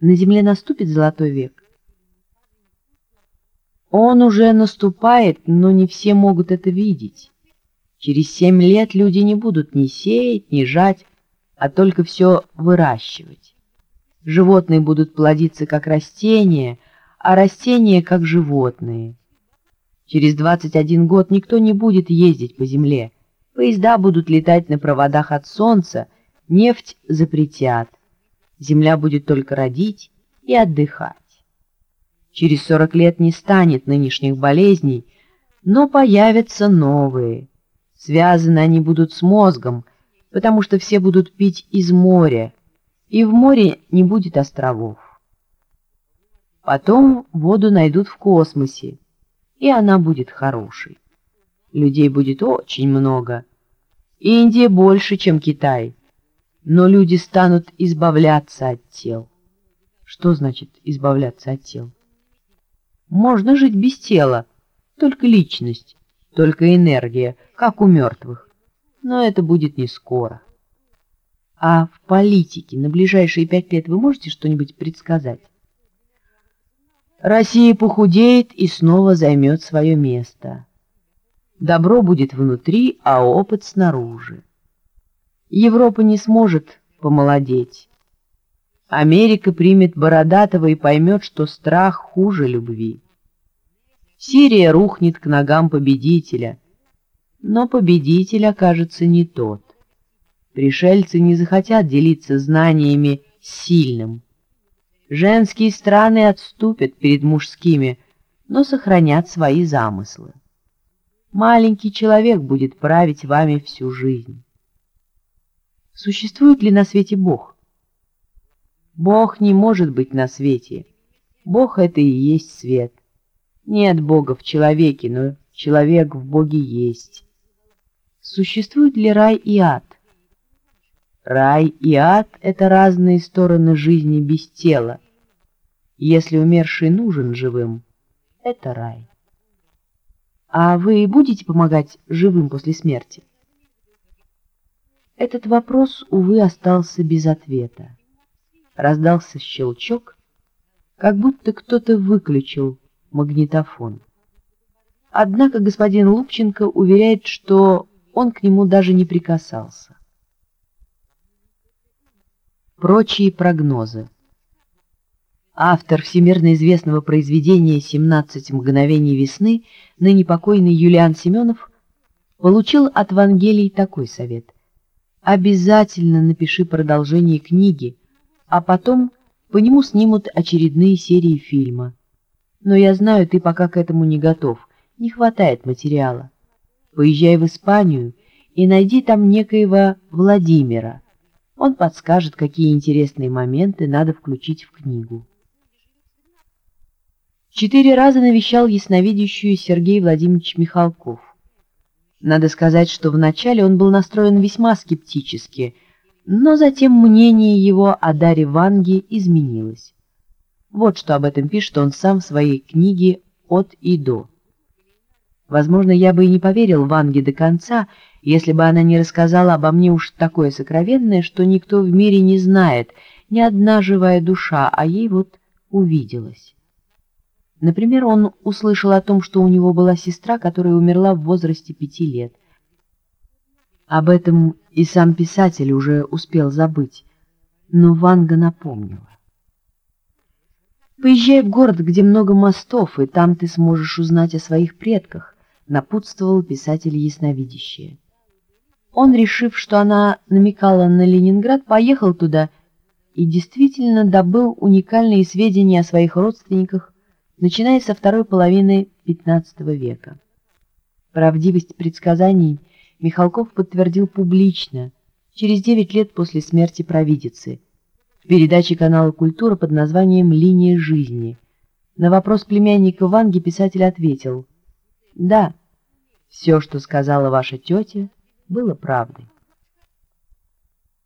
На земле наступит золотой век? Он уже наступает, но не все могут это видеть. Через семь лет люди не будут ни сеять, ни жать, а только все выращивать. Животные будут плодиться как растения, а растения как животные. Через 21 год никто не будет ездить по земле. Поезда будут летать на проводах от солнца, нефть запретят. Земля будет только родить и отдыхать. Через 40 лет не станет нынешних болезней, но появятся новые. Связаны они будут с мозгом, потому что все будут пить из моря, и в море не будет островов. Потом воду найдут в космосе, и она будет хорошей. Людей будет очень много. Индия больше, чем Китай. Но люди станут избавляться от тел. Что значит избавляться от тел? Можно жить без тела, только личность, только энергия, как у мертвых. Но это будет не скоро. А в политике на ближайшие пять лет вы можете что-нибудь предсказать? Россия похудеет и снова займет свое место. Добро будет внутри, а опыт снаружи. Европа не сможет помолодеть. Америка примет Бородатого и поймет, что страх хуже любви. Сирия рухнет к ногам победителя, но победитель окажется не тот. Пришельцы не захотят делиться знаниями с сильным. Женские страны отступят перед мужскими, но сохранят свои замыслы. Маленький человек будет править вами всю жизнь. Существует ли на свете Бог? Бог не может быть на свете. Бог — это и есть свет. Нет Бога в человеке, но человек в Боге есть. Существует ли рай и ад? Рай и ад — это разные стороны жизни без тела. Если умерший нужен живым, это рай. А вы будете помогать живым после смерти? Этот вопрос, увы, остался без ответа раздался щелчок, как будто кто-то выключил магнитофон. Однако господин Лупченко уверяет, что он к нему даже не прикасался. Прочие прогнозы. Автор всемирно известного произведения «17 мгновений весны», ныне покойный Юлиан Семенов, получил от Вангелий такой совет. «Обязательно напиши продолжение книги, а потом по нему снимут очередные серии фильма. Но я знаю, ты пока к этому не готов, не хватает материала. Поезжай в Испанию и найди там некоего Владимира. Он подскажет, какие интересные моменты надо включить в книгу. Четыре раза навещал ясновидящую Сергей Владимирович Михалков. Надо сказать, что вначале он был настроен весьма скептически – но затем мнение его о Даре Ванге изменилось. Вот что об этом пишет он сам в своей книге «От и до». Возможно, я бы и не поверил Ванге до конца, если бы она не рассказала обо мне уж такое сокровенное, что никто в мире не знает, ни одна живая душа, а ей вот увиделась. Например, он услышал о том, что у него была сестра, которая умерла в возрасте пяти лет — об этом и сам писатель уже успел забыть, но Ванга напомнила. «Поезжай в город, где много мостов, и там ты сможешь узнать о своих предках», — напутствовал писатель ясновидящее. Он, решив, что она намекала на Ленинград, поехал туда и действительно добыл уникальные сведения о своих родственниках, начиная со второй половины XV века. Правдивость предсказаний — Михалков подтвердил публично, через 9 лет после смерти провидицы, в передаче канала «Культура» под названием «Линия жизни». На вопрос племянника Ванги писатель ответил «Да, все, что сказала ваша тетя, было правдой».